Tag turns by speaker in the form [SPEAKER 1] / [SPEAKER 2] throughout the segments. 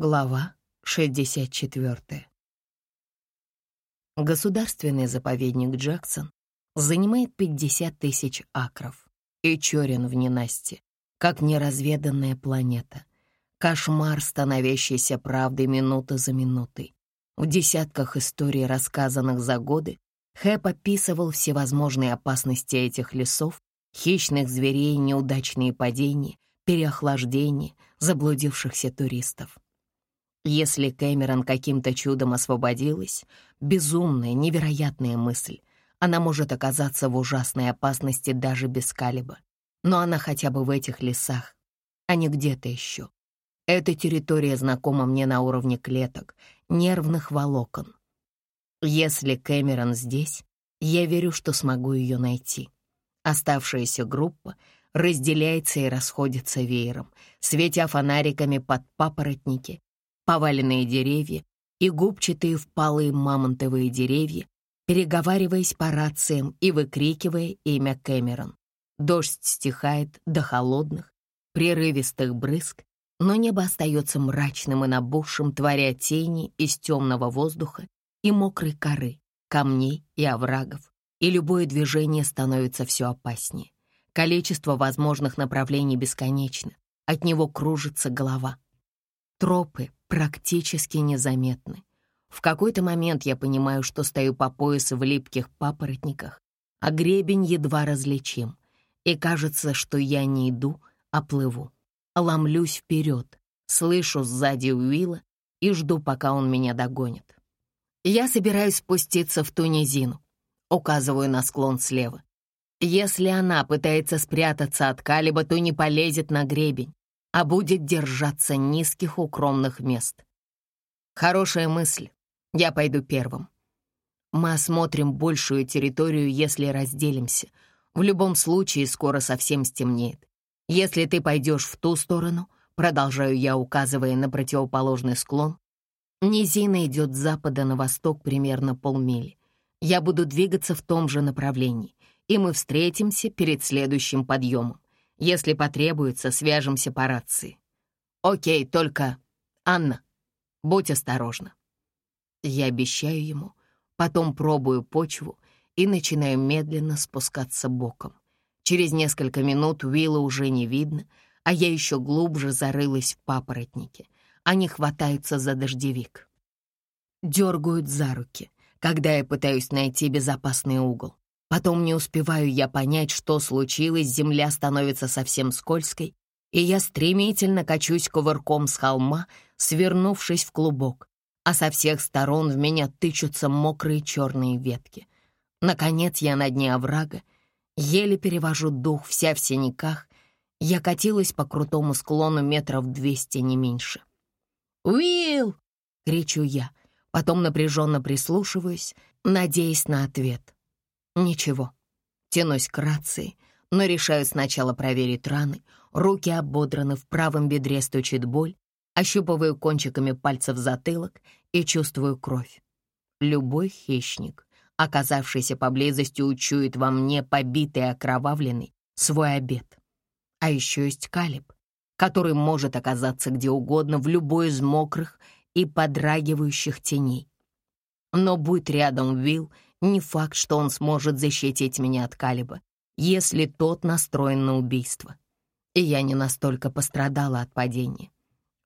[SPEAKER 1] Глава 64. Государственный заповедник Джексон занимает 50 тысяч акров и черен в ненасти, как неразведанная планета. Кошмар, становящийся правдой минута за минутой. В десятках историй, рассказанных за годы, Хэп описывал всевозможные опасности этих лесов, хищных зверей, неудачные падения, переохлаждение, заблудившихся туристов. Если Кэмерон каким-то чудом освободилась, безумная, невероятная мысль, она может оказаться в ужасной опасности даже без Калиба. Но она хотя бы в этих лесах, а не где-то еще. Эта территория знакома мне на уровне клеток, нервных волокон. Если Кэмерон здесь, я верю, что смогу ее найти. Оставшаяся группа разделяется и расходится веером, светя фонариками под папоротники, поваленные деревья и губчатые впалые мамонтовые деревья, переговариваясь по рациям и выкрикивая имя Кэмерон. Дождь стихает до холодных, прерывистых брызг, но небо остается мрачным и набухшим, творя тени из темного воздуха и мокрой коры, камней и оврагов, и любое движение становится все опаснее. Количество возможных направлений бесконечно, от него кружится голова. Тропы практически незаметны. В какой-то момент я понимаю, что стою по поясу в липких папоротниках, а гребень едва различим, и кажется, что я не иду, а плыву ломлюсь вперед, слышу сзади Уилла и жду, пока он меня догонит. Я собираюсь спуститься в ту низину, указываю на склон слева. Если она пытается спрятаться от Калиба, то не полезет на гребень, а будет держаться низких укромных мест. Хорошая мысль. Я пойду первым. Мы осмотрим большую территорию, если разделимся. В любом случае, скоро совсем стемнеет. Если ты пойдешь в ту сторону, продолжаю я, указывая на противоположный склон, низина идет с запада на восток примерно полмили. Я буду двигаться в том же направлении, и мы встретимся перед следующим подъемом. Если потребуется, свяжемся по рации. Окей, только... Анна, будь осторожна. Я обещаю ему, потом пробую почву и начинаю медленно спускаться боком. Через несколько минут Уилла уже не видно, а я еще глубже зарылась в папоротнике. Они хватаются за дождевик. Дергают за руки, когда я пытаюсь найти безопасный угол. Потом не успеваю я понять, что случилось, земля становится совсем скользкой, и я стремительно качусь кувырком с холма, свернувшись в клубок, а со всех сторон в меня тычутся мокрые черные ветки. Наконец я на дне оврага, Еле перевожу дух, вся в синяках. Я катилась по крутому склону метров двести, не меньше. «Уилл!» — кричу я, потом напряженно прислушиваюсь, надеясь на ответ. Ничего. Тянусь к рации, но решаю сначала проверить раны. Руки ободраны, в правом бедре стучит боль. Ощупываю кончиками пальцев затылок и чувствую кровь. Любой хищник оказавшийся поблизости, учует во мне побитый и окровавленный свой обед. А еще есть Калиб, который может оказаться где угодно в любой из мокрых и подрагивающих теней. Но будь рядом Вилл, не факт, что он сможет защитить меня от Калиба, если тот настроен на убийство. И я не настолько пострадала от падения.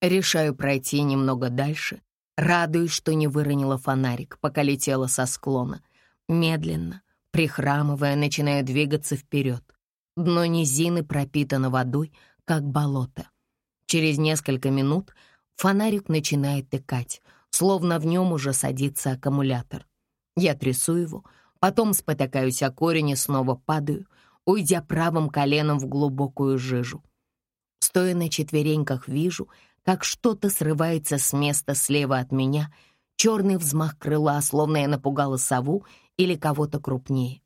[SPEAKER 1] Решаю пройти немного дальше, радуюсь, что не выронила фонарик, пока летела со склона, Медленно, прихрамывая, начинаю двигаться вперед. Дно низины пропитано водой, как болото. Через несколько минут фонарик начинает тыкать, словно в нем уже садится аккумулятор. Я трясу его, потом спотыкаюсь о корень и снова падаю, уйдя правым коленом в глубокую жижу. Стоя на четвереньках, вижу, как что-то срывается с места слева от меня, черный взмах крыла, словно я напугала сову или кого-то крупнее.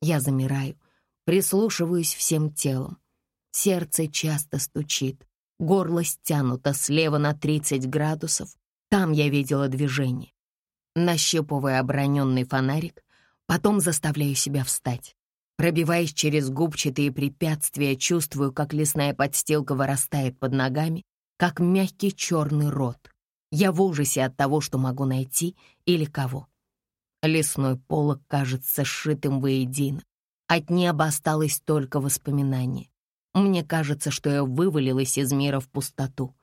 [SPEAKER 1] Я замираю, прислушиваюсь всем телом. Сердце часто стучит, горло стянуто слева на 30 градусов. Там я видела движение. Нащупывая оброненный фонарик, потом заставляю себя встать. Пробиваясь через губчатые препятствия, чувствую, как лесная подстилка вырастает под ногами, как мягкий черный рот. Я в ужасе от того, что могу найти или кого. Лесной полог кажется сшитым воедино. От неба осталось только воспоминание. Мне кажется, что я вывалилась из мира в пустоту,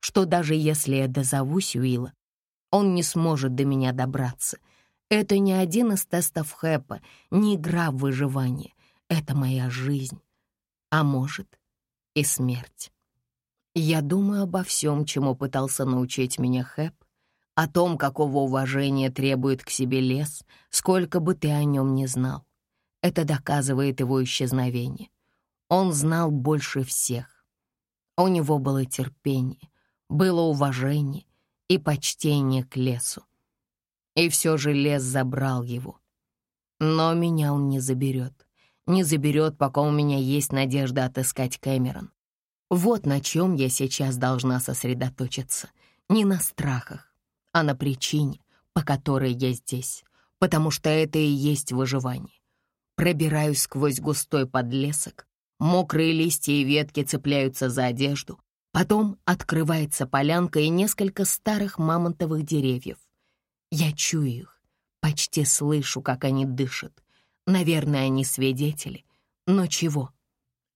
[SPEAKER 1] что даже если я дозовусь Уилла, он не сможет до меня добраться. Это не один из тестов Хэпа, не игра в выживание. Это моя жизнь, а может и смерть. Я думаю обо всем, чему пытался научить меня Хэп, о том, какого уважения требует к себе лес, сколько бы ты о нем не знал. Это доказывает его исчезновение. Он знал больше всех. У него было терпение, было уважение и почтение к лесу. И все же лес забрал его. Но меня он не заберет. Не заберет, пока у меня есть надежда отыскать Кэмерон. Вот на чем я сейчас должна сосредоточиться. Не на страхах, а на причине, по которой я здесь. Потому что это и есть выживание. Пробираюсь сквозь густой подлесок, мокрые листья и ветки цепляются за одежду, потом открывается полянка и несколько старых мамонтовых деревьев. Я чую их, почти слышу, как они дышат. Наверное, они свидетели. Но чего?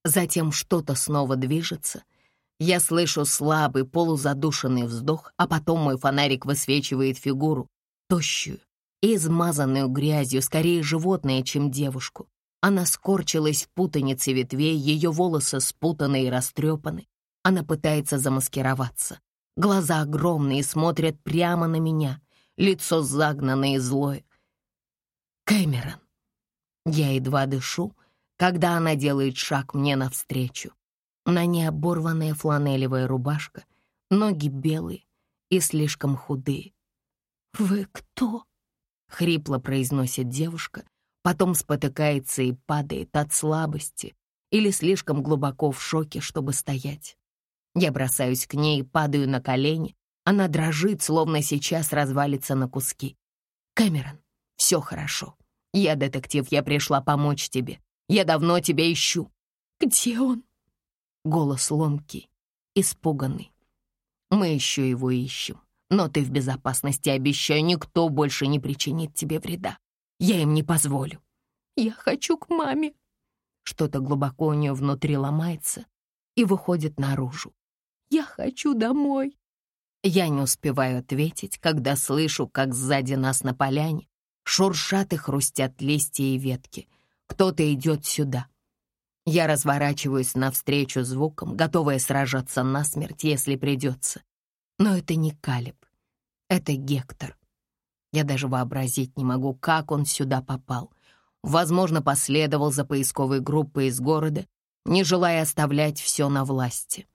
[SPEAKER 1] Затем что-то снова движется. Я слышу слабый, полузадушенный вздох, а потом мой фонарик высвечивает фигуру, тощую, измазанную грязью, скорее животное, чем девушку. Она скорчилась в путанице ветвей, ее волосы спутаны и растрепаны. Она пытается замаскироваться. Глаза огромные, смотрят прямо на меня, лицо загнанное и злое. Кэмерон. Я едва дышу, когда она делает шаг мне навстречу. На ней оборванная фланелевая рубашка, ноги белые и слишком худые. «Вы кто?» — хрипло произносит девушка, потом спотыкается и падает от слабости или слишком глубоко в шоке, чтобы стоять. Я бросаюсь к ней падаю на колени. Она дрожит, словно сейчас развалится на куски. «Кэмерон, все хорошо. Я детектив, я пришла помочь тебе. Я давно тебя ищу». «Где он?» Голос ломкий, испуганный. «Мы еще его ищем. Но ты в безопасности, обещаю, никто больше не причинит тебе вреда. Я им не позволю. Я хочу к маме. Что-то глубоко у нее внутри ломается и выходит наружу. Я хочу домой. Я не успеваю ответить, когда слышу, как сзади нас на поляне шуршат и хрустят листья и ветки. Кто-то идет сюда. Я разворачиваюсь навстречу звукам, готовая сражаться насмерть, если придется. Но это не Калиб, это Гектор. Я даже вообразить не могу, как он сюда попал. Возможно, последовал за поисковой группой из города, не желая оставлять все на власти.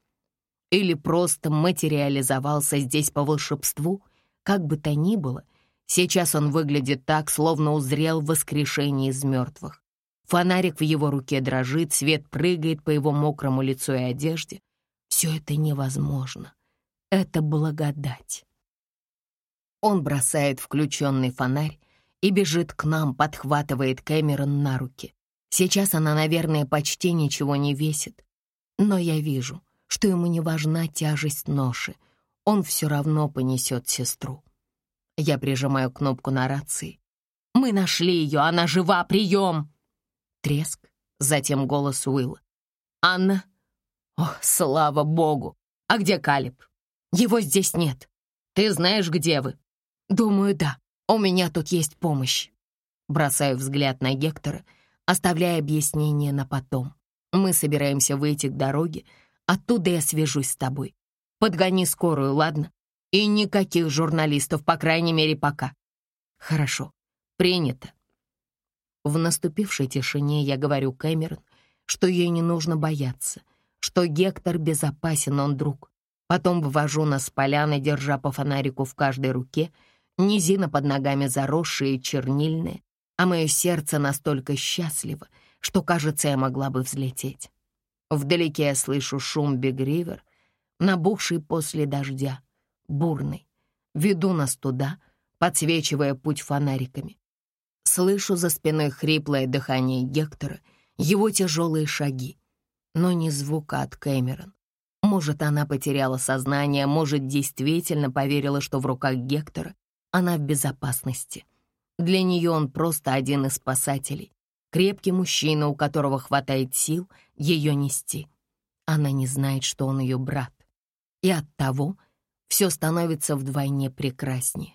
[SPEAKER 1] Или просто материализовался здесь по волшебству, как бы то ни было. Сейчас он выглядит так, словно узрел воскрешение из мертвых. Фонарик в его руке дрожит, свет прыгает по его мокрому лицу и одежде. Все это невозможно это благодать. Он бросает включенный фонарь и бежит к нам, подхватывает Кэмерон на руки. Сейчас она, наверное, почти ничего не весит. Но я вижу, что ему не важна тяжесть ноши. Он все равно понесет сестру. Я прижимаю кнопку на рации. «Мы нашли ее! Она жива! Прием!» Треск, затем голос Уилла. «Анна? О, слава богу! А где Калиб?» Его здесь нет. Ты знаешь, где вы?» «Думаю, да. У меня тут есть помощь». Бросаю взгляд на Гектора, оставляя объяснение на потом. Мы собираемся выйти к дороге. Оттуда я свяжусь с тобой. Подгони скорую, ладно? И никаких журналистов, по крайней мере, пока. Хорошо. Принято. В наступившей тишине я говорю Кэмерон, что ей не нужно бояться, что Гектор безопасен, он друг. Потом вывожу нас с поляны, держа по фонарику в каждой руке, низина под ногами заросшая и чернильная, а мое сердце настолько счастливо, что, кажется, я могла бы взлететь. Вдалеке я слышу шум Биг-Ривер, набухший после дождя, бурный. Веду нас туда, подсвечивая путь фонариками. Слышу за спиной хриплое дыхание Гектора, его тяжелые шаги, но ни звука от Кэмерон. Может, она потеряла сознание, может, действительно поверила, что в руках Гектора она в безопасности. Для нее он просто один из спасателей, крепкий мужчина, у которого хватает сил ее нести. Она не знает, что он ее брат. И оттого все становится вдвойне прекраснее.